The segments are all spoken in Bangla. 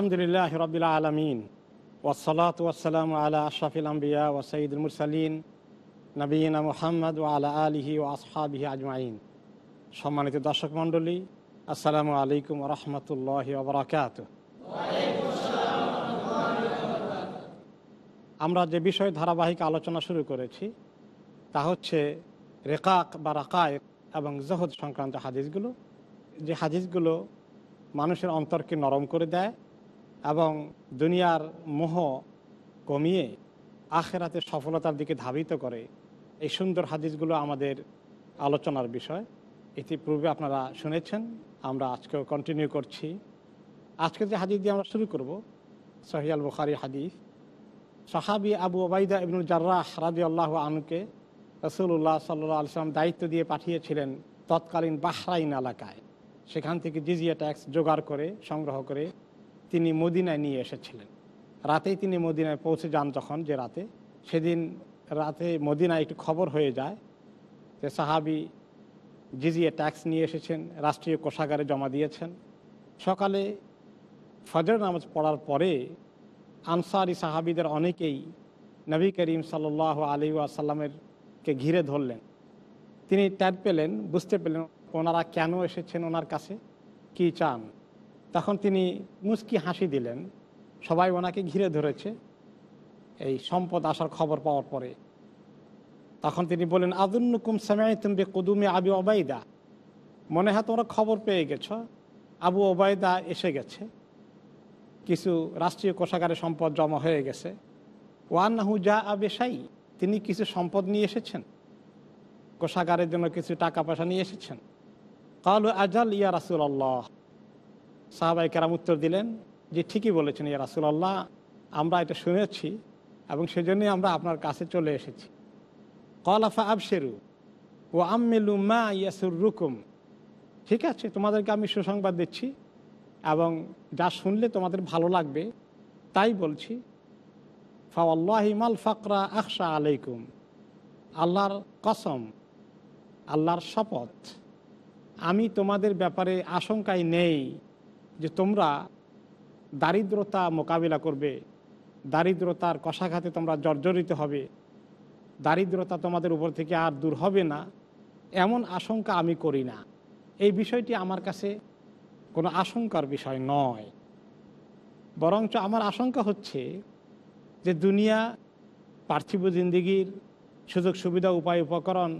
আলহামদুলিল্লাহ রবিল আলমিন। ওসলাত ওয়াসালাম আলা আশরাফিল আম্বিয়া ও সঈদুল মুরসালিন। নবীনা মোহাম্মদ ও আলা আলিহি ও আসহাবিহি আজমাইন। সম্মানিত দর্শক মণ্ডলী, আসসালামু আলাইকুম রহমতুল্লাহ ওবরাকাত আমরা যে বিষয়ে ধারাবাহিক আলোচনা শুরু করেছি, তা হচ্ছে রেকাক বা রাকায়েক এবং জহদ সংক্রান্ত হাদিসগুলো। যে হাদিসগুলো মানুষের অন্তরকে নরম করে দেয় এবং দুনিয়ার মোহ কমিয়ে আখেরাতে সফলতার দিকে ধাবিত করে এই সুন্দর হাদিসগুলো আমাদের আলোচনার বিষয়। ইতিপূর্বে আপনারা শুনেছেন, আমরা আজকেও কন্টিনিউ করছি। আজকে যে হাদিস দিয়ে আমরা শুরু করব সহিয়াল বুখারি হাদিস। সাহাবি আবু ওবাইদা ইবনুল জার্রাহ রাজি আল্লাহ আনুকে রসুল্লাহ সাল্লাহ আলসালাম দায়িত্ব দিয়ে পাঠিয়েছিলেন তৎকালীন বাহরাইন এলাকায়। সেখান থেকে জিজিয়া ট্যাক্স জোগাড় করে, সংগ্রহ করে তিনি মদিনায় নিয়ে এসেছিলেন। রাতেই তিনি মদিনায় পৌঁছে যান যখন যে রাতে। সেদিন রাতে মদিনায় একটু খবর হয়ে যায় যে সাহাবি জিজিয়া ট্যাক্স নিয়ে এসেছেন, রাষ্ট্রীয় কোষাগারে জমা দিয়েছেন। সকালে ফজর নামাজ পড়ার পরে আনসারি সাহাবিদের অনেকেই নবী করিম সাল আলী আসাল্লামের কে ঘিরে ধরলেন। তিনি ট্যাট পেলেন, বুঝতে পেলেন ওনারা কেন এসেছেন ওনার কাছে, কি চান? তখন তিনি মুস্কি হাসি দিলেন। সবাই ওনাকে ঘিরে ধরেছে এই সম্পদ আসার খবর পাওয়ার পরে। তখন তিনি বলেন আদুন্নুকুম সামাই তুমি কুদুমে আবি ওবায়দা। মনে হয় তোমরা খবর পেয়ে গেছ, আবু ওবায়দা এসে গেছে। কিছু রাষ্ট্রীয় কোষাগারে সম্পদ জমা হয়ে গেছে। ওয়ান্নাহু যা আবেশাই তিনি কিছু সম্পদ নিয়ে এসেছেন। কোষাগারের জন্য কিছু টাকা পয়সা নিয়ে এসেছেন। কালু আজাল ইয়া রাসুল আল্লাহ সাহাবাই কেরাম উত্তর দিলেন যে, ঠিকই বলেছেন ইয়া রাসুল আল্লাহ আমরা এটা শুনেছি এবং সেজন্যই আমরা আপনার কাছে চলে এসেছি। কলাফা আবশেরু ও আম্মেলু মা ইয়াসুর রুকুম ঠিক আছে, তোমাদেরকে আমি সুসংবাদ দিচ্ছি এবং যা শুনলে তোমাদের ভালো লাগবে, তাই বলছি। ফাওয়াল্লাহিমাল ফাকরা আকশা আলাইকুম। আল্লাহর কসম, আল্লাহর শপথ, আমি তোমাদের ব্যাপারে আশঙ্কায় নেই। যে তোমরা দারিদ্রতা মোকাবিলা করবে, দারিদ্রতার কষাঘাতে তোমরা জর্জরিত হবে, দারিদ্রতা তোমাদের উপর থেকে আর দূর হবে না, এমন আশঙ্কা আমি করি না। এই বিষয়টি আমার কাছে কোনো আশঙ্কার বিষয় নয়। বরঞ্চ আমার আশঙ্কা হচ্ছে যে দুনিয়া, পার্থিব জিন্দিগির সুযোগ সুবিধা, উপায়, উপকরণ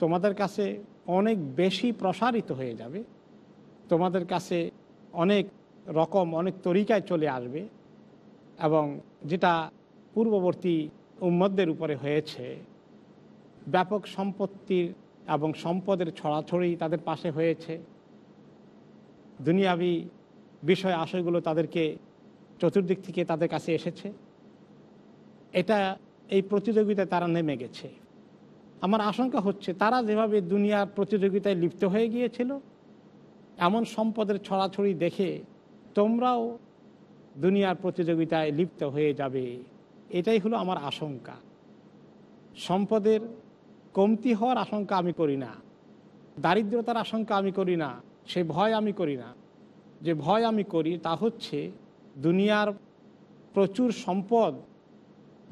তোমাদের কাছে অনেক বেশি প্রসারিত হয়ে যাবে। তোমাদের কাছে অনেক রকম, অনেক তরিকায় চলে আসবে এবং যেটা পূর্ববর্তী উম্মদের উপরে হয়েছে, ব্যাপক সম্পত্তির এবং সম্পদের ছড়াছড়ি তাদের পাশে হয়েছে। দুনিয়াবি বিষয় আশয়গুলো তাদেরকে চতুর্দিক থেকে তাদের কাছে এসেছে। এটা এই প্রতিযোগিতায় তারা নেমে গেছে। আমার আশঙ্কা হচ্ছে তারা যেভাবে দুনিয়ার প্রতিযোগিতায় লিপ্ত হয়ে গিয়েছিল এমন সম্পদের ছড়াছড়ি দেখে তোমরাও দুনিয়ার প্রতিযোগিতায় লিপ্ত হয়ে যাবে। এটাই হলো আমার আশঙ্কা। সম্পদের কমতি হওয়ার আশঙ্কা আমি করি না। দারিদ্রতার আশঙ্কা আমি করি না। সে ভয় আমি করি না। যে ভয় আমি করি তা হচ্ছে দুনিয়ার প্রচুর সম্পদ,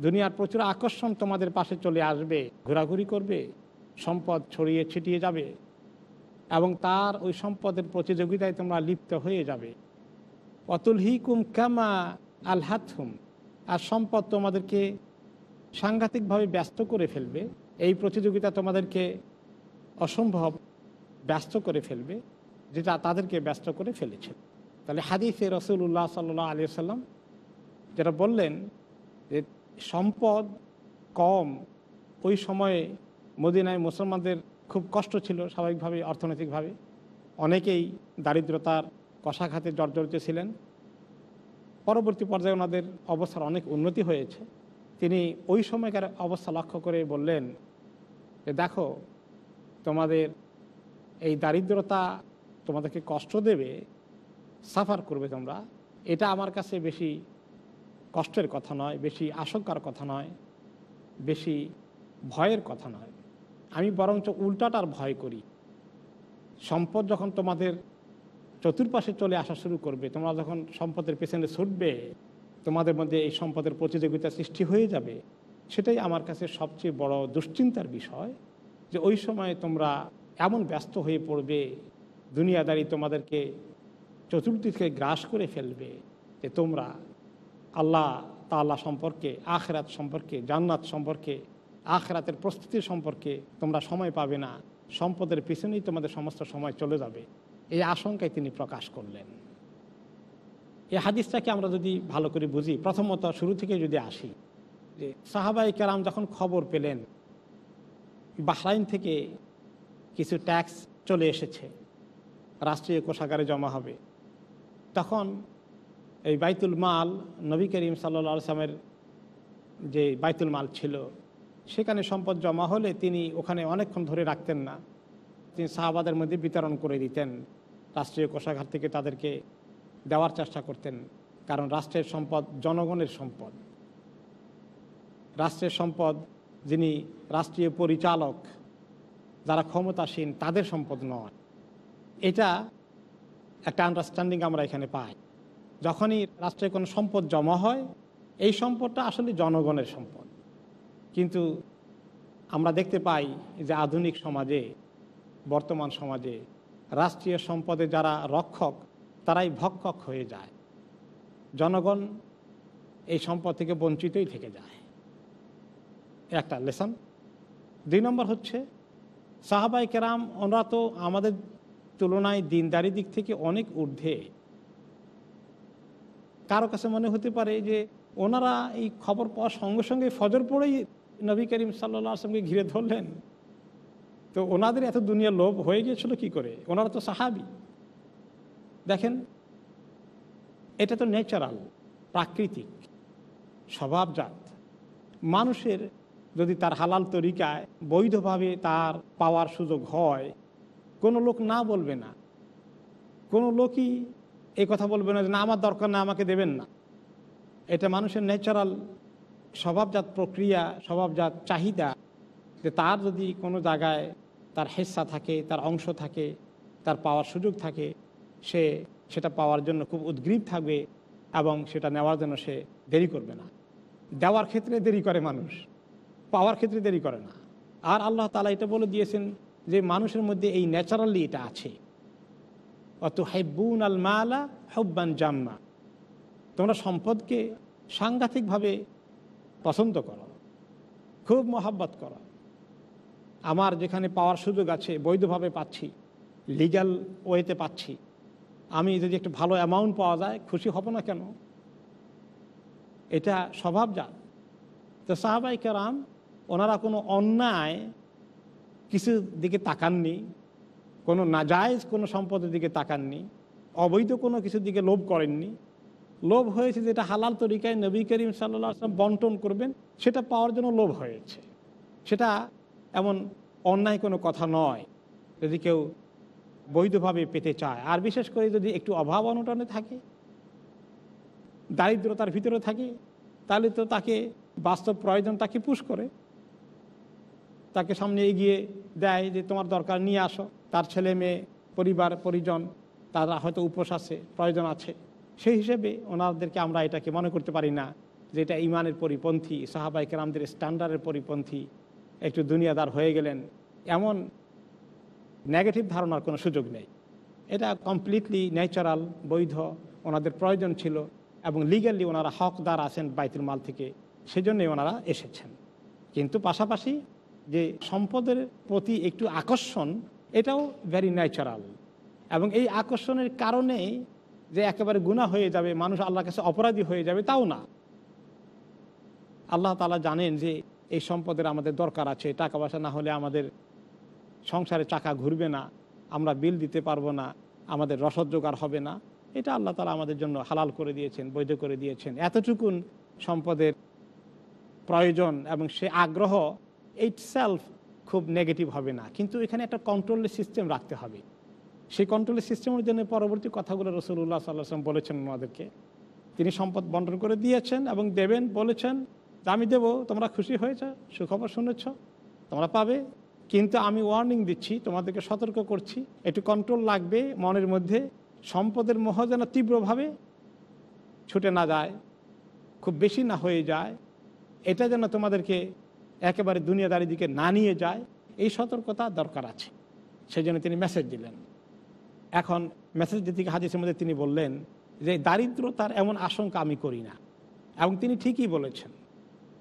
দুনিয়ার প্রচুর আকর্ষণ তোমাদের পাশে চলে আসবে, ঘোরাঘুরি করবে, সম্পদ ছড়িয়ে ছিটিয়ে যাবে। এবং তার ওই সম্পদের প্রতিযোগিতায় তোমরা লিপ্ত হয়ে যাবে। অতুল হিকুম কামা আল হাতহুম আর সম্পদ তোমাদেরকে সাংঘাতিকভাবে ব্যস্ত করে ফেলবে। এই প্রতিযোগিতা তোমাদেরকে অসম্ভব ব্যস্ত করে ফেলবে, যেটা তাদেরকে ব্যস্ত করে ফেলেছে। তাহলে হাদিসে রসুল্লাহ সাল্লাহ আলী সাল্লাম যেটা বললেন যে সম্পদ কম ওই সময়ে মদিনায় মুসলমানদের খুব কষ্ট ছিল স্বাভাবিকভাবে অর্থনৈতিকভাবে। অনেকেই দারিদ্রতার কষাঘাতে জর্জরিত ছিলেন। পরবর্তী পর্যায়ে ওনাদের অবস্থার অনেক উন্নতি হয়েছে। তিনি ওই সময়কার অবস্থা লক্ষ্য করে বললেন যে, দেখো, তোমাদের এই দারিদ্রতা তোমাদেরকে কষ্ট দেবে, সাফার করবে তোমরা। এটা আমার কাছে বেশি কষ্টের কথা নয়, বেশি আশঙ্কার কথা নয়, বেশি ভয়ের কথা নয়। আমি বরঞ্চ উল্টাটার ভয় করি। সম্পদ যখন তোমাদের চতুর্পাশে চলে আসা শুরু করবে, তোমরা যখন সম্পদের পেছনে ছুটবে, তোমাদের মধ্যে এই সম্পদের প্রতিযোগিতা সৃষ্টি হয়ে যাবে। সেটাই আমার কাছে সবচেয়ে বড় দুশ্চিন্তার বিষয় যে ওই সময় তোমরা এমন ব্যস্ত হয়ে পড়বে, দুনিয়াদারি তোমাদেরকে চতুর্দিকে গ্রাস করে ফেলবে যে তোমরা আল্লাহ তাল্লাহ সম্পর্কে, আখরাত সম্পর্কে, জান্নাত সম্পর্কে আখরাতের প্রস্তুতি সম্পর্কে তোমরা সময় পাবে না। সম্পদের পিছনেই তোমাদের সমস্ত সময় চলে যাবে। এই আশঙ্কায় তিনি প্রকাশ করলেন। এই হাদিসটাকে আমরা যদি ভালো করে বুঝি, প্রথমত শুরু থেকে যদি আসি, যে সাহাবাই কেরাম যখন খবর পেলেন, বাহরাইন থেকে কিছু ট্যাক্স চলে এসেছে, রাষ্ট্রীয় কোষাগারে জমা হবে। তখন এই বাইতুল মাল, নবী করিম সাল্লা সালামের যে বাইতুল মাল ছিল সেখানে সম্পদ জমা হলে তিনি ওখানে অনেকক্ষণ ধরে রাখতেন না। তিনি সাহাবাদের মধ্যে বিতরণ করে দিতেন। রাষ্ট্রীয় কোষাগার থেকে তাদেরকে দেওয়ার চেষ্টা করতেন, কারণ রাষ্ট্রের সম্পদ জনগণের সম্পদ। রাষ্ট্রের সম্পদ, যিনি রাষ্ট্রীয় পরিচালক, যারা ক্ষমতাসীন, তাদের সম্পদ নয়। এটা একটা আন্ডারস্ট্যান্ডিং আমরা এখানে পাই। যখনই রাষ্ট্রে কোনো সম্পদ জমা হয়, এই সম্পদটা আসলে জনগণের সম্পদ। কিন্তু আমরা দেখতে পাই যে আধুনিক সমাজে, বর্তমান সমাজে রাষ্ট্রীয় সম্পদে যারা রক্ষক, তারাই ভক্ষক হয়ে যায়। জনগণ এই সম্পদ থেকে বঞ্চিতই থেকে যায়। একটা লেসন। দুই নম্বর হচ্ছে সাহাবাই কেরাম ওনারা তো আমাদের তুলনায় দিনদারি দিক থেকে অনেক ঊর্ধ্বে। কারও কাছে মনে হতে পারে যে ওনারা এই খবর পাওয়ার সঙ্গে সঙ্গে ফজর পড়েই নবী করিম সাল্লা আসলামকে ঘিরে ধরলেন। তো ওনাদের এত দুনিয়ার লোভ হয়ে গিয়েছিল কি করে? ওনারা তো সাহাবি। দেখেন, এটা তো ন্যাচারাল প্রাকৃতিক, স্বভাবজাত। মানুষের যদি তার হালাল তরিকায় বৈধভাবে তার পাওয়ার সুযোগ হয়, কোনো লোক না বলবে না। কোনো লোকই এই কথা বলবে না যে, না, আমার দরকার না আমাকে দেবেন না। এটা মানুষের ন্যাচারাল স্বভাবজাত প্রক্রিয়া, স্বভাবজাত চাহিদা, যে তার যদি কোনো জায়গায় তার হেস্সা থাকে, তার অংশ থাকে, তার পাওয়ার সুযোগ থাকে, সে সেটা পাওয়ার জন্য খুব উদ্গ্রীব থাকবে এবং সেটা নেওয়ার জন্য সে দেরি করবে না। দেওয়ার ক্ষেত্রে দেরি করে মানুষ, পাওয়ার ক্ষেত্রে দেরি করে না। আর আল্লাহ তালা এটা বলে দিয়েছেন যে মানুষের মধ্যে এই ন্যাচারালি এটা আছে। অত হাইবুন আল মালা হব্বান জাম্মা। তোমরা সম্পদকে সাংঘাতিকভাবে পছন্দ করা, খুব মহাব্বত করা। আমার যেখানে পাওয়ার সুযোগ আছে, বৈধভাবে পাচ্ছি লিগ্যাল ওয়েতে পাচ্ছি। আমি যদি একটু ভালো অ্যামাউন্ট পাওয়া যায়, খুশি হব না কেন? এটা স্বভাবজাত। তো সাহাবাই কেরাম, ওনারা কোনো অন্যায় কিছু দিকে তাকাননি, কোনো নাজায়জ কোনো সম্পদের দিকে তাকাননি, অবৈধ কোনো কিছুর দিকে লোভ করেননি। লোভ হয়েছে যেটা হালাল তরিকায় নবী করিম সাল্লা আসলাম বন্টন করবেন, সেটা পাওয়ার জন্য লোভ হয়েছে। সেটা এমন অন্যায় কোনো কথা নয়, যদি কেউ বৈধভাবে পেতে চায়। আর বিশেষ করে যদি একটু অভাব অনটনে থাকে, দারিদ্রতার ভিতরে থাকে, তাহলে তো তাকে বাস্তব প্রয়োজন তাকে পুশ করে। তাকে সামনে এগিয়ে দেয় যে, তোমার দরকার, নিয়ে আসো। তার ছেলে, মেয়ে, পরিবার, পরিজন, তারা হয়তো উপোস আছে, প্রয়োজন আছে। সেই হিসেবে ওনাদেরকে আমরা এটাকে মনে করতে পারি না যে এটা ইমানের পরিপন্থী সাহাবাই কেরামদের স্ট্যান্ডার্ডের পরিপন্থী, একটু দুনিয়াদার হয়ে গেলেন। এমন নেগেটিভ ধারণার কোনো সুযোগ নেই। এটা কমপ্লিটলি ন্যাচারাল, বৈধ, ওনাদের প্রয়োজন ছিল এবং লিগালি ওনারা হকদার আছেন বাইতুল মাল থেকে, সেজন্যই ওনারা এসেছেন। কিন্তু পাশাপাশি যে সম্পদের প্রতি একটু আকর্ষণ, এটাও ভেরি ন্যাচারাল এবং এই আকর্ষণের কারণে যে একেবারে গুণা হয়ে যাবে, মানুষ আল্লাহর কাছে অপরাধী হয়ে যাবে, তাও না। আল্লাহ তালা জানেন যে এই সম্পদের আমাদের দরকার আছে, টাকা পয়সা না হলে আমাদের সংসারে চাকা ঘুরবে না, আমরা বিল দিতে পারব না, আমাদের রসদ জোগাড় হবে না। এটা আল্লাহ তালা আমাদের জন্য হালাল করে দিয়েছেন, বৈধ করে দিয়েছেন। এতটুকুন সম্পদের প্রয়োজন এবং সে আগ্রহ এইট সেলফ খুব নেগেটিভ হবে না। কিন্তু এখানে একটা কন্ট্রোলের সিস্টেম রাখতে হবে। সেই কন্ট্রোলের সিস্টেমের জন্য পরবর্তী কথাগুলো রসুল্লাহ সাল্লাম বলেছেন ওনাদেরকে। তিনি সম্পদ বন্টন করে দিয়েছেন এবং দেবেন, বলেছেন আমি দেবো, তোমরা খুশি হয়েছ, সুখবর শুনেছ, তোমরা পাবে, কিন্তু আমি ওয়ার্নিং দিচ্ছি, তোমাদেরকে সতর্ক করছি, একটু কন্ট্রোল লাগবে মনের মধ্যে, সম্পদের মোহ যেন তীব্রভাবে ছুটে না যায়, খুব বেশি না হয়ে যায়, এটা যেন তোমাদেরকে একেবারে দুনিয়াদারি দিকে না নিয়ে যায়, এই সতর্কতা দরকার আছে। সেই জন্য তিনি মেসেজ দিলেন। এখন মেসেজ গিয়ে হাদিসের মধ্যে তিনি বললেন যে দারিদ্রতার এমন আশঙ্কা আমি করি না। এবং তিনি ঠিকই বলেছেন।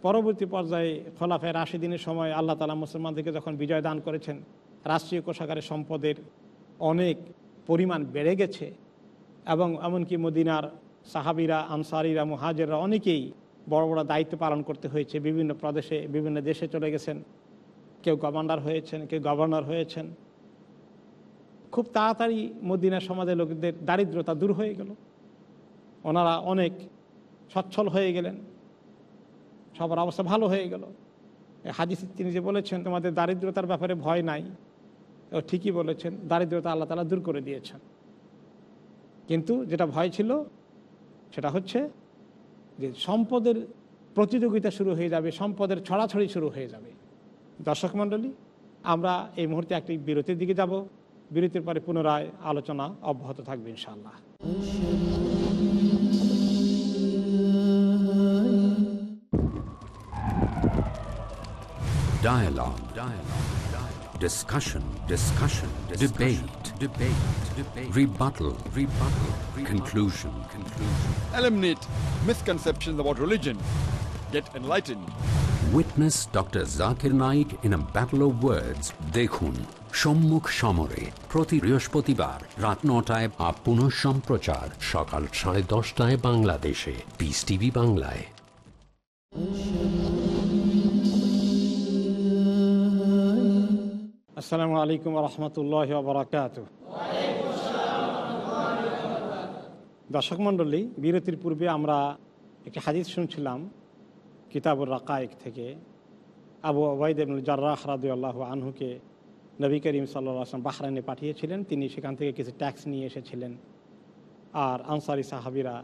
পরবর্তী পর্যায়ে খোলাফের আশি দিনের সময় আল্লাহ তালা মুসলমানদেরকে যখন বিজয় দান করেছেন, রাষ্ট্রীয় কোষাগারের সম্পদের অনেক পরিমাণ বেড়ে গেছে এবং এমনকি মদিনার সাহাবিরা, আনসারিরা, মুহাজেররা অনেকেই বড় বড় দায়িত্ব পালন করতে হয়েছে। বিভিন্ন প্রদেশে, বিভিন্ন দেশে চলে গেছেন। কেউ কমান্ডার হয়েছেন, কেউ গভর্নর হয়েছেন। খুব তাড়াতাড়ি মদিনার সমাজের লোকদের দারিদ্রতা দূর হয়ে গেল। ওনারা অনেক সচ্ছল হয়ে গেলেন। সবার অবস্থা ভালো হয়ে গেল। হাদিস তিনি যে বলেছেন, তোমাদের দারিদ্রতার ব্যাপারে ভয় নাই। ও ঠিকই বলেছেন, দারিদ্রতা আল্লাহ তালা দূর করে দিয়েছেন। কিন্তু যেটা ভয় ছিল, সেটা হচ্ছে যে সম্পদের প্রতিযোগিতা শুরু হয়ে যাবে, সম্পদের ছড়াছড়ি শুরু হয়ে যাবে। দর্শক মণ্ডলী, আমরা এই মুহূর্তে একটি বিরতির দিকে যাব। বিরতির পরে পুনরায় আলোচনা অব্যাহত থাকবে ইনশাআল্লাহ Dialogue. Dialogue. Dialogue. Discussion. Discussion. Debate. Debate. Debate. Rebuttal. Rebuttal. Conclusion. Conclusion. Eliminate misconceptions about religion. Get enlightened. Witness Dr. Zakir Naik in a battle of words. দেখুন সম্মুখ সমরে প্রতি বৃহস্পতিবার রাত নটায় আপ পুনঃ সম্প্রচার সকাল সাড়ে দশটায় বাংলাদেশে। পিস টিভি বাংলায়। আসসালামু আলাইকুম রহমতুল্লাহ বরাকাত দর্শক মণ্ডলী, বিরতির পূর্বে আমরা একটি হাদিস শুনছিলাম কিতাবুর রাকায়েক থেকে। আবু ওবায়দ জার্রাহ রাদু আল্লাহ আনহুকে নবী করিম সাল্লা আসলাম বাহরাইনে পাঠিয়েছিলেন। তিনি সেখান থেকে কিছু ট্যাক্স নিয়ে এসেছিলেন। আর আনসারি সাহাবিরা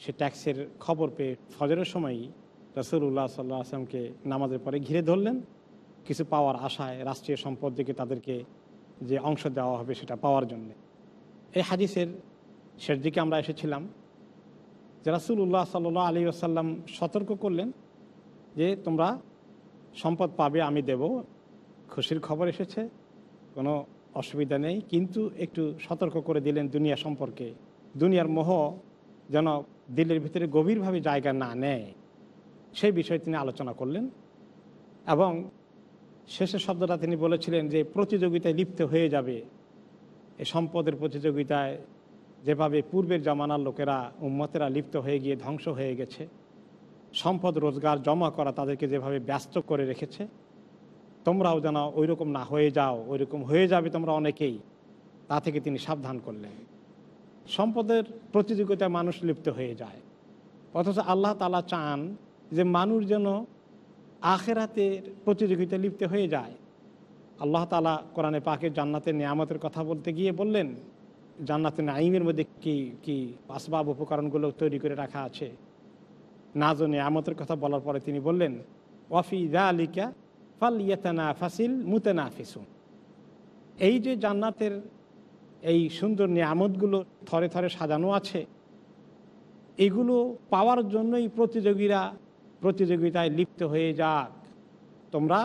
সে ট্যাক্সের খবর পেয়ে ফজরের সময়ই রসুল্লাহ সাল্লাহ আসলামকে নামাজের পরে ঘিরে ধরলেন। কিছু পাওয়ার আশায় রাষ্ট্রীয় সম্পদ থেকে তাদেরকে যে অংশ দেওয়া হবে সেটা পাওয়ার জন্য। এই হাদিসের শেষ দিকে আমরা এসেছিলাম যে রাসুল্লাহ সাল্লাহ আলী আসাল্লাম সতর্ক করলেন যে তোমরা সম্পদ পাবে, আমি দেব। খুশির খবর এসেছে, কোনো অসুবিধা নেই, কিন্তু একটু সতর্ক করে দিলেন দুনিয়া সম্পর্কে। দুনিয়ার মোহ যেন দিলের ভিতরে গভীরভাবে জায়গা না নেয়, সেই বিষয়ে তিনি আলোচনা করলেন এবং শেষের শব্দটা তিনি বলেছিলেন যে প্রতিযোগিতায় লিপ্ত হয়ে যাবে। এ সম্পদের প্রতিযোগিতায় যেভাবে পূর্বের জমানার লোকেরা, উম্মতেরা লিপ্ত হয়ে গিয়ে ধ্বংস হয়ে গেছে, সম্পদ রোজগার জমা করা তাদেরকে যেভাবে ব্যস্ত করে রেখেছে তোমরাও যেন ওই রকম না হয়ে যাও ওই রকম হয়ে যাবে তোমরা অনেকেই। তা থেকে তিনি সাবধান করলেন। সম্পদের প্রতিযোগিতায় মানুষ লিপ্ত হয়ে যায়। অথচ আল্লাহ তালা চান যে মানুষ যেন আখেরাতের প্রতিযোগিতা লিপ্ত হয়ে যায়। আল্লাহ তালা কোরআনে পাকে জান্নাতের নিয়ামতের কথা বলতে গিয়ে বললেন জান্নাতের নাইমের মধ্যে কি কি আসবাব উপকরণগুলো তৈরি করে রাখা আছে? নাজ নিয়ামতের কথা বলার পরে তিনি বললেন ওয়াফি দা আলিকা ফাল ইয়াতানা ফাসিল মুতেনা ফিসুন এই যে জান্নাতের এই সুন্দর নিয়ামতগুলো থরে থরে সাজানো আছে, এগুলো পাওয়ার জন্যই প্রতিযোগীরা প্রতিযোগিতায় লিপ্ত হয়ে যাক। তোমরা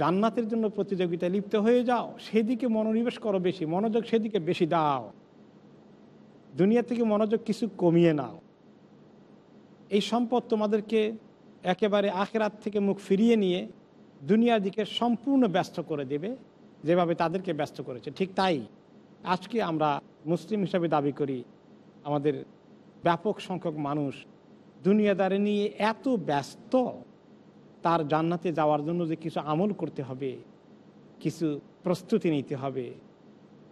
জান্নাতের জন্য প্রতিযোগিতায় লিপ্ত হয়ে যাও, সেদিকে মনোনিবেশ করো বেশি, মনোযোগ সেদিকে বেশি দাও। দুনিয়া থেকে মনোযোগ কিছু কমিয়ে নাও। এই সম্পদ তোমাদেরকে একেবারে আখেরাত থেকে মুখ ফিরিয়ে নিয়ে দুনিয়ার দিকে সম্পূর্ণ ব্যস্ত করে দেবে, যেভাবে তাদেরকে ব্যস্ত করেছে। ঠিক তাই আজকে আমরা মুসলিম হিসাবে দাবি করি, আমাদের ব্যাপক সংখ্যক মানুষ দুনিয়াদারি নিয়ে এত ব্যস্ত, তার জান্নাতে যাওয়ার জন্য যে কিছু আমল করতে হবে, কিছু প্রস্তুতি নিতে হবে,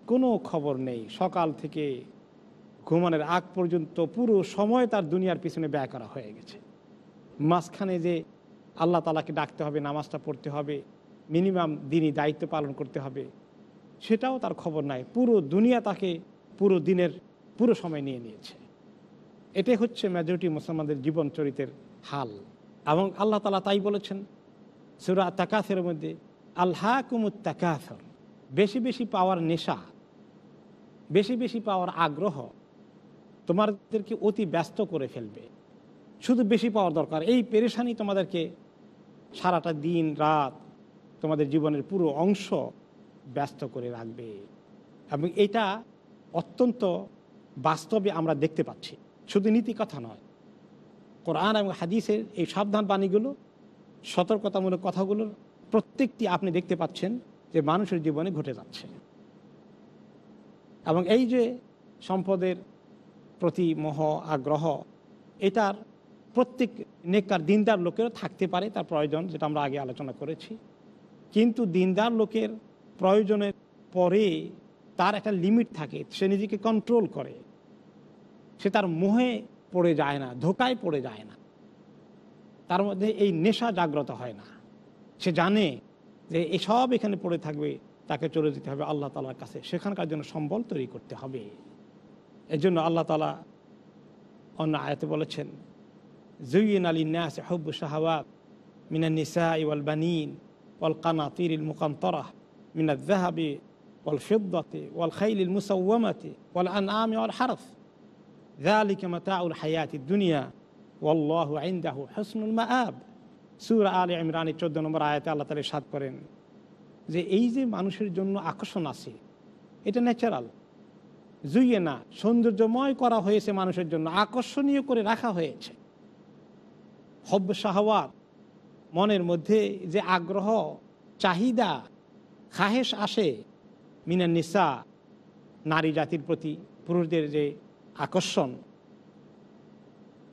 কোনো খবর নেই। সকাল থেকে ঘুমানোর আগ পর্যন্ত পুরো সময় তার দুনিয়ার পিছনে ব্যয় করা হয়ে গেছে। মাঝখানে যে আল্লাহ তালাকে ডাকতে হবে, নামাজটা পড়তে হবে মিনিমাম দিনই দায়িত্ব পালন করতে হবে। সেটাও তার খবর নাই। পুরো দুনিয়া তাকে পুরো দিনের, পুরো সময় নিয়ে নিয়েছে। এটাই হচ্ছে মেজরিটি মুসলমানদের জীবন চরিত্রের হাল। এবং আল্লাহ তালা তাই বলেছেন, সুরা তাকাথের মধ্যে আল্লাহ কুমুত তাকাথর বেশি বেশি পাওয়ার নেশা, বেশি বেশি পাওয়ার আগ্রহ তোমাদেরকে অতি ব্যস্ত করে ফেলবে। শুধু বেশি পাওয়ার দরকার। এই পেরেশানি তোমাদেরকে সারাটা দিন, রাত তোমাদের জীবনের পুরো অংশ ব্যস্ত করে রাখবে। এবং এটা অত্যন্ত বাস্তবে আমরা দেখতে পাচ্ছি। শুধু নীতি কথা নয়। কোরআন এবং হাদিসের এই সাবধান বাণীগুলো, সতর্কতামূলক কথাগুলোর প্রত্যেকটি আপনি দেখতে পাচ্ছেন যে মানুষের জীবনে ঘটে যাচ্ছে। এবং এই যে সম্পদের প্রতি মোহ আগ্রহ, এটার প্রত্যেক নেককার দিনদার লোকেরও থাকতে পারে তার প্রয়োজন, যেটা আমরা আগে আলোচনা করেছি। কিন্তু দিনদার লোকের প্রয়োজনের পরে তার একটা লিমিট থাকে, সে নিজেকে কন্ট্রোল করে। সে তার মোহে পড়ে যায় না, ধোকায় পড়ে যায় না। তার মধ্যে এই নেশা জাগ্রত হয় না। সে জানে যে এসব এখানে পড়ে থাকবে, তাকে চলে যেতে হবে আল্লাহ তালার কাছে। সেখানকার জন্য সম্বল তৈরি করতে হবে। এর জন্য আল্লাহ তালা অন্য আয়াতে বলেছেন জুইন আলী নাস হব্বু শাহওয়াত মিনা নিসা ওয়াল বানিন ওয়াল কানাতির মুকান্তরাহ মিনা জাহাবি ওয়াল ফিদ্দাতে ওয়াল খাইল মুসাওয়ামাতে ওয়াল আনআম ওয়াল হারফ ذلك متاع الحياة الدنيا والله عنده حسن المآب সুরা আল ইমরানের চোদ্দ নম্বর আয়াতে আল্লাহ তালা সাদ করেন যে এই যে মানুষের জন্য আকর্ষণ আছে এটা ন্যাচারাল জুইয়ে না সৌন্দর্যময় করা হয়েছে মানুষের জন্য আকর্ষণীয় করে রাখা হয়েছে হব্য শাহওয়াত মনের মধ্যে যে আগ্রহ, চাহিদা, খাহেশ আসে মিনা নিসা, নারী জাতির প্রতি পুরুষদের যে আকর্ষণ,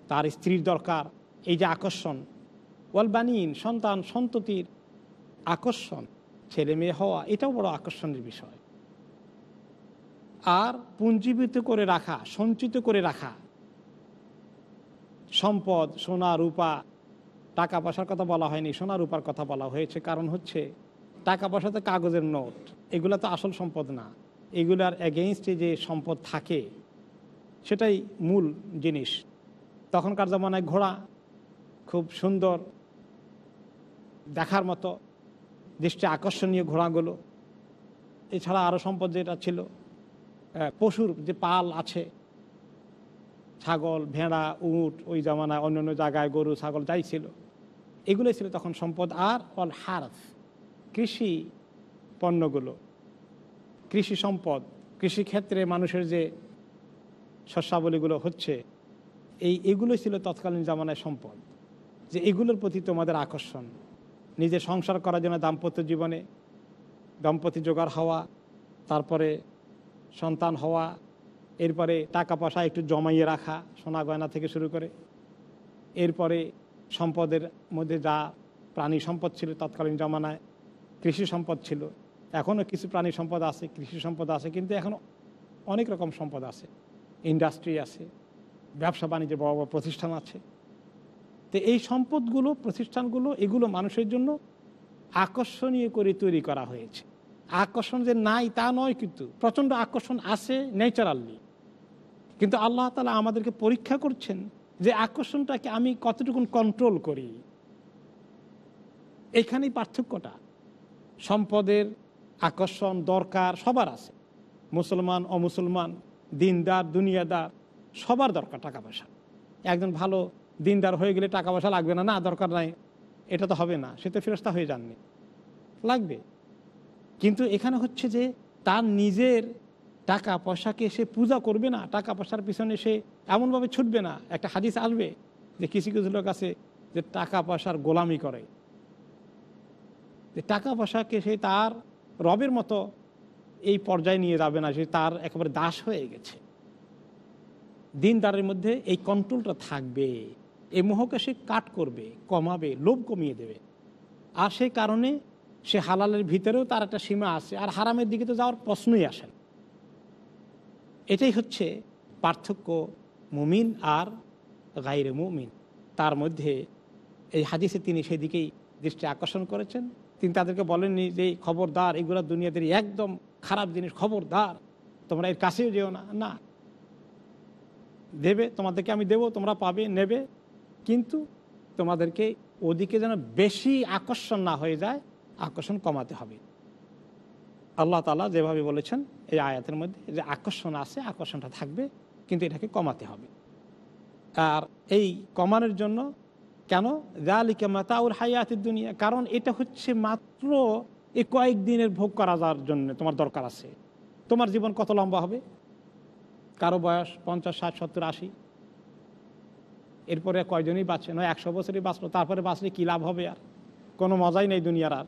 তার স্ত্রীর দরকার, এই যে আকর্ষণ ওয়ালবানিন সন্তান, সন্ততির আকর্ষণ, ছেলে মেয়ে হওয়া, এটাও বড় আকর্ষণের বিষয়। আর পুঞ্জীবিত করে রাখা, সঞ্চিত করে রাখা সম্পদ, সোনা, রূপা, টাকা পয়সার কথা বলা হয়নি, সোনা, রূপার কথা বলা হয়েছে। কারণ হচ্ছে, টাকা পয়সা তো কাগজের নোট, এগুলো তো আসল সম্পদ না। এগুলার অ্যাগেনস্টে যে সম্পদ থাকে, সেটাই মূল জিনিস। তখনকার জামানায় ঘোড়া খুব সুন্দর, দেখার মতো, দৃষ্টি আকর্ষণীয় ঘোড়াগুলো। এছাড়া আরও সম্পদ যেটা ছিল পশুর যে পাল আছে ছাগল, ভেড়া, উট, ওই জামানায় অন্য অন্য জায়গায় গরু, ছাগল যাই ছিল। এগুলোই ছিল তখন সম্পদ। আর অল হারফ কৃষি পণ্যগুলো, কৃষি সম্পদ কৃষিক্ষেত্রে মানুষের যে শস্যাবলীগুলো হচ্ছে, এই এগুলোই ছিল তৎকালীন জামানায় সম্পদ। যে এগুলোর প্রতি তোমাদের আকর্ষণ, নিজে সংসার করার জন্য দাম্পত্য জীবনে দম্পতি জোগাড় হওয়া, তারপরে সন্তান হওয়া এরপরে টাকা পয়সা একটু জমাইয়ে রাখা, সোনা গয়না থেকে শুরু করে। এরপরে সম্পদের মধ্যে যা প্রাণী সম্পদ ছিল তৎকালীন জমানায়, কৃষি সম্পদ ছিল। এখনও কিছু প্রাণী সম্পদ আছে, কৃষি সম্পদ আছে, কিন্তু এখন অনেক রকম সম্পদ আছে। ইন্ডাস্ট্রি আছে, ব্যবসা বাণিজ্যের বড় বড় প্রতিষ্ঠান আছে। তো এই সম্পদগুলো, প্রতিষ্ঠানগুলো, এগুলো মানুষের জন্য আকর্ষণীয় করে তৈরি করা হয়েছে। আকর্ষণ যে নাই তা নয় কিন্তু, প্রচণ্ড আকর্ষণ আছে ন্যাচারালি। কিন্তু আল্লাহ তালা আমাদেরকে পরীক্ষা করছেন যে আকর্ষণটাকে আমি কতটুকুন কন্ট্রোল করি। এখানেই পার্থক্যটা। সম্পদের আকর্ষণ দরকার সবার আছে। মুসলমান, অমুসলমান, দিনদার, দুনিয়াদার, সবার দরকার টাকা পয়সা। একজন ভালো দিনদার হয়ে গেলে টাকা পয়সা লাগবে না না দরকার নাই, এটা তো হবে না, সে তো ফেরস্তা হয়ে যাননি। লাগবে। কিন্তু এখানে হচ্ছে যে তার নিজের টাকা, পয়সাকে সে পূজা করবে না, টাকা, পয়সার পিছনে সে এমনভাবে ছুটবে না। একটা হাদিস আসবে যে কিছু কিছু লোক আছে যে টাকা, পয়সার গোলামি করে। যে টাকা, পয়সাকে সে তার রবের মতো এই পর্যায়ে নিয়ে যাবে না যে তার একেবারে দাস হয়ে গেছে। দিনদারের মধ্যে এই কন্ট্রোলটা থাকবে, এই মোহকে সে কাট করবে, কমাবে, লোভ কমিয়ে দেবে। আর সেই কারণে সে হালালের ভিতরেও তার একটা সীমা আছে, আর হারামের দিকে তো যাওয়ার প্রশ্নই আসে না। এটাই হচ্ছে পার্থক্য মুমিন আর গাইরে মুমিন। তার মধ্যে এই হাদিসে তিনি সেদিকেই দৃষ্টি আকর্ষণ করেছেন। তিনি তাদেরকে বলেননি যে, এই খবরদার, এগুলো দুনিয়াদের একদম খারাপ জিনিস, খবরদার, তোমরা এর কাছেও যেও না। না। দেবে, তোমাদেরকে আমি দেবো, তোমরা পাবে, নেবে। কিন্তু তোমাদেরকে ওদিকে যেন বেশি আকর্ষণ না হয়ে যায় আকর্ষণ কমাতে হবে। আল্লাহ তালা যেভাবে বলেছেন এই আয়াতের মধ্যে যে আকর্ষণ আছে, আকর্ষণটা থাকবে, কিন্তু এটাকে কমাতে হবে। আর এই কমানোর জন্য কেন? জালিকা মাতাউল হায়াতের দুনিয়া, কারণ এটা হচ্ছে মাত্র এই কয়েকদিনের ভোগ করা যাওয়ার জন্য তোমার দরকার আছে। তোমার জীবন কত লম্বা হবে? কারও বয়স পঞ্চাশ, ষাট, সত্তর, আশি। এরপরে কয়জনই বাঁচছে নয়, একশো বছরই বাঁচলো, তারপরে বাঁচলে কী লাভ হবে আর? কোনো মজাই নেই দুনিয়ার আর।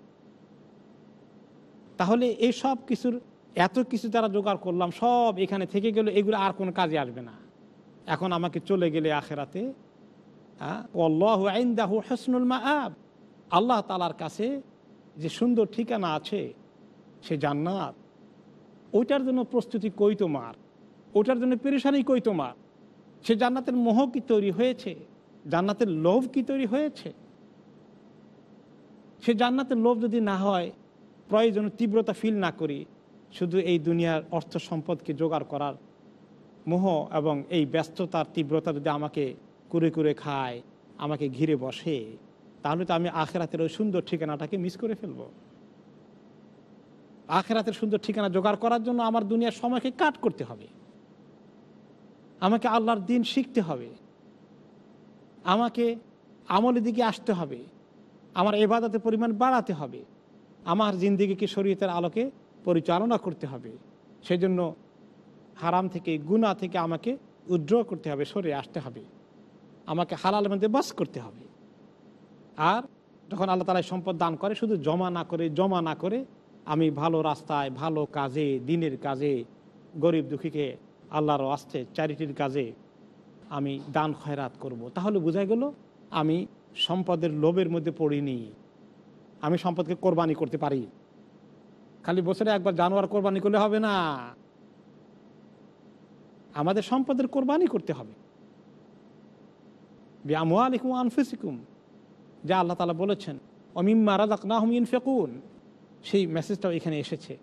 তাহলে এই সব কিছুর, এত কিছু তারা জোগাড় করলাম, সব এখানে থেকে গেলে, এগুলো আর কোনো কাজে আসবে না। এখন আমাকে চলে গেলে আখেরাতে মা আল্লাহ তালার কাছে যে সুন্দর ঠিকানা আছে, সে জান্নাত। ওইটার জন্য প্রস্তুতি কই তোমার? ওটার জন্য পেরেশানি কই তোমার? সে জান্নাতের মোহ কি তৈরি হয়েছে? জান্নাতের লোভ কি তৈরি হয়েছে? সে জান্নাতের লোভ যদি না হয় প্রয়োজন তীব্রতা ফিল না করি, শুধু এই দুনিয়ার অর্থ সম্পদকে জোগাড় করার মোহ এবং এই ব্যস্ততার তীব্রতা যদি আমাকে কুরে কুরে খায়, আমাকে ঘিরে বসে, তাহলে তো আমি আখেরাতের ওই সুন্দর ঠিকানাটাকে মিস করে ফেলব। আখেরাতের সুন্দর ঠিকানা জোগাড় করার জন্য আমার দুনিয়ার সময়কে কাট করতে হবে। আমাকে আল্লাহর দিন শিখতে হবে। আমাকে আমলের দিকে আসতে হবে। আমার এবাদতের পরিমাণ বাড়াতে হবে। আমার জিন্দিগিকে শরীয়তের আলোকে পরিচালনা করতে হবে। সেজন্য হারাম থেকে গুণা থেকে আমাকে উদ্র করতে হবে, সরে আসতে হবে। আমাকে হালাল মধ্যে বাস করতে হবে। আর যখন আল্লাহ তালা সম্পদ দান করে, শুধু জমা না করে, জমা না করে, আমি ভালো রাস্তায়, ভালো কাজে, দিনের কাজে, গরিব দুঃখীকে আল্লাহর আসতে চ্যারিটির কাজে আমি দান খয়রাত করব। তাহলে বোঝা গেল, আমি সম্পদের লোভের মধ্যে পড়িনি। আমি সম্পদকে কোরবানি করতে পারি। খালি বছরে একবার জানোয়ার কোরবানি করলে হবে না। আমাদের সম্পদের কোরবানি করতে হবে। আলিকুম আনফিসিকুম। যা আল্লাহ তালা বলেছেন অমিম্মা রাজাক নাহমিন ফেকুন সেই মেসেজটাও এখানে এসেছে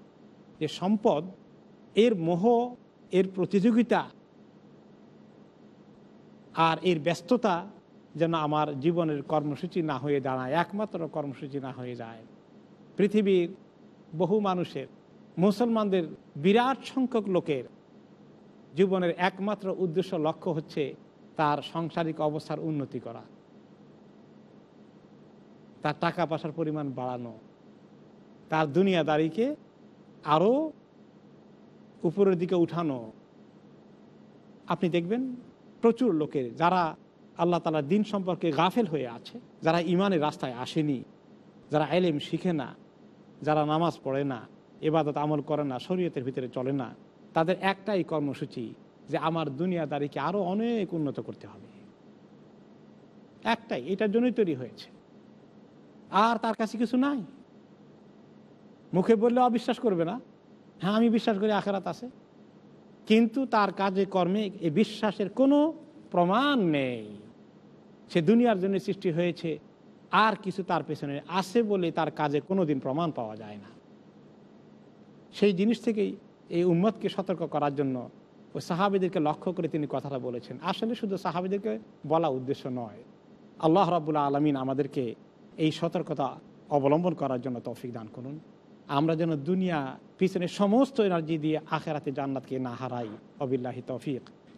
যে সম্পদ, এর মোহ, এর প্রতিযোগিতা আর এর ব্যস্ততা যেন আমার জীবনের কর্মসূচি না হয়ে দাঁড়ায়, একমাত্র কর্মসূচি না হয়ে যায়। পৃথিবীর বহু মানুষের, মুসলমানদের বিরাট সংখ্যক লোকের জীবনের একমাত্র উদ্দেশ্য, লক্ষ্য হচ্ছে তার সাংসারিক অবস্থার উন্নতি করা, তার টাকা পয়সার পরিমাণ বাড়ানো, তার দুনিয়াদারিকে আরও উপরের দিকে উঠানো। আপনি দেখবেন প্রচুর লোকের, যারা আল্লাহ তালা দিন সম্পর্কে গাফেল হয়ে আছে। যারা ইমানের রাস্তায় আসেনি, যারা এলেম শিখে না, যারা নামাজ পড়ে না এবাদত আমল করে না, শরীয়তের ভিতরে চলে না, তাদের একটাই কর্মসূচি যে আমার দুনিয়াদারিকে আরও অনেক উন্নত করতে হবে। একটাই, এটার জন্যই তৈরি হয়েছে। আর তার কাছে কিছু নাই। মুখে বললে অবিশ্বাস করবে না। হ্যাঁ আমি বিশ্বাস করি আখেরাত আছে। কিন্তু তার কাজে, কর্মে এই বিশ্বাসের কোনো প্রমাণ নেই। সে দুনিয়ার জন্য সৃষ্টি হয়েছে, আর কিছু তার পেছনে আছে বলে তার কাজে কোনো দিন প্রমাণ পাওয়া যায় না। সেই জিনিস থেকেই এই উম্মতকে সতর্ক করার জন্য ওই সাহাবিদেরকে লক্ষ্য করে তিনি কথাটা বলেছেন। আসলে শুধু সাহাবিদেরকে বলা উদ্দেশ্য নয়, আল্লাহ রাবুল্লাহ আলমিন আমাদেরকে এই সতর্কতা অবলম্বন করার জন্য তৌফিক দান করুন। আমরা যেন দুনিয়া পিছনে সমস্ত এনার্জি দিয়ে আখেরাতে জান্নাতকে না হারাই। অবিল্লাহি তৌফিক।